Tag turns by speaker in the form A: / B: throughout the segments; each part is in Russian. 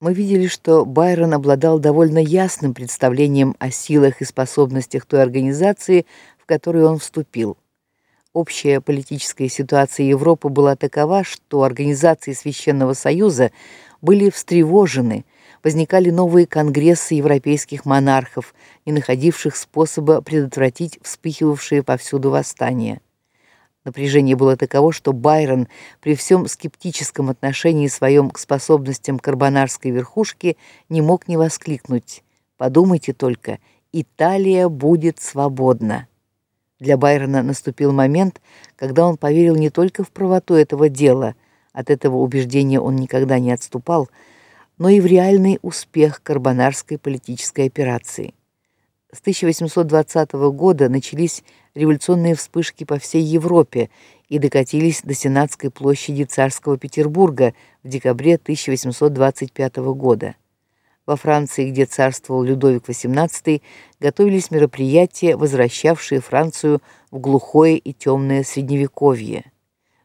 A: Мы видели, что Байрон обладал довольно ясным представлением о силах и способностях той организации, в которую он вступил. Общая политическая ситуация Европы была такова, что организации Священного Союза были встревожены, возникали новые конгрессы европейских монархов, не находивших способа предотвратить вспыхивавшие повсюду восстания. Напряжение было таково, что Байрон при всем скептическом отношении своем к способностям карбонарской верхушки не мог не воскликнуть: "Подумайте только, Италия будет свободна". Для Байрона наступил момент, когда он поверил не только в правоту этого дела, от этого убеждения он никогда не отступал, но и в реальный успех карбонарской политической операции. С 1820 года начались революционные вспышки по всей Европе и докатились до Сенатской площади Царского Петербурга в декабре 1825 года. Во Франции, где царствовал Людовик XVIII, готовились мероприятия, возвращавшие Францию в глухое и темное средневековье.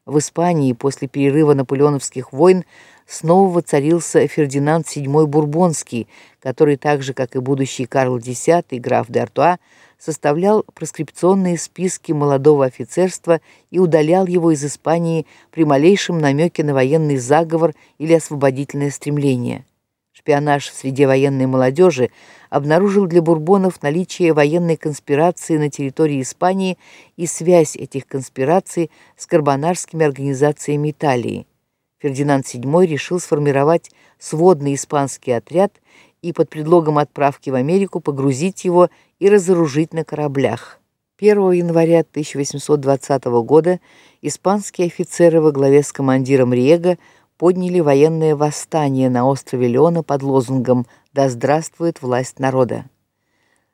A: В Испании после перерыва наполеоновских войн снова воцарился Фердинанд VII Бурбонский, который так же как и будущий Карл X, граф де Артуа, составлял проскрипционные списки молодого офицерства и удалял его из Испании при малейшем намеке на военный заговор или освободительное стремление. Шпионаж среди военной молодежи обнаружил для бурбонов наличие военной конспирации на территории Испании и связь этих конспираций с карбонарскими организациями Италии. Фердинанд VII решил сформировать сводный испанский отряд и под предлогом отправки в Америку погрузить его и разоружить на кораблях. 1 января 1820 года испанские офицеры во главе с командиром Риего подняли военное восстание на острове Леона под лозунгом «Да здравствует власть народа».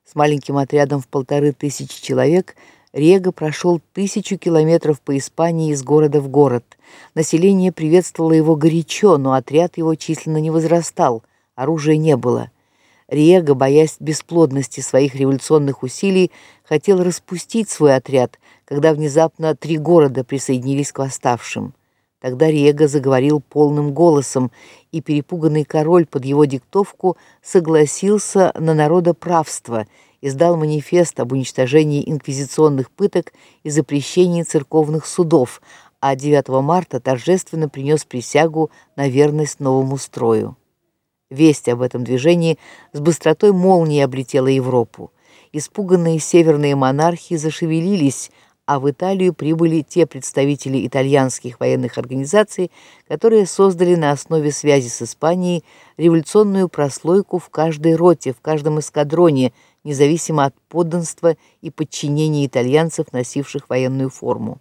A: С маленьким отрядом в полторы тысячи человек Риего прошел тысячу километров по Испании из города в город. Население приветствовало его горячо, но отряд его численно не возрастал, оружия не было. Риего, боясь бесплодности своих революционных усилий, хотел распустить свой отряд, когда внезапно три города присоединились к восставшим. Тогда Риего заговорил полным голосом, и перепуганный король под его диктовку согласился на народоправство, издал манифест об уничтожении инквизиционных пыток и запрещении церковных судов, а 9 марта торжественно принес присягу на верность новому строю. Весть об этом движении с быстротой молнии облетела Европу. Испуганные северные монархи зашевелились, а в Италию прибыли те представители итальянских военных организаций, которые создали на основе связи с Испанией революционную прослойку в каждой роте, в каждом эскадроне, независимо от подданства и подчинения итальянцев, носивших военную форму.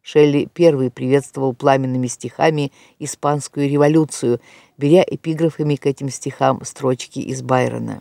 A: Шелли первый приветствовал пламенными стихами испанскую революцию, беря эпиграфами к этим стихам строчки из Байрона.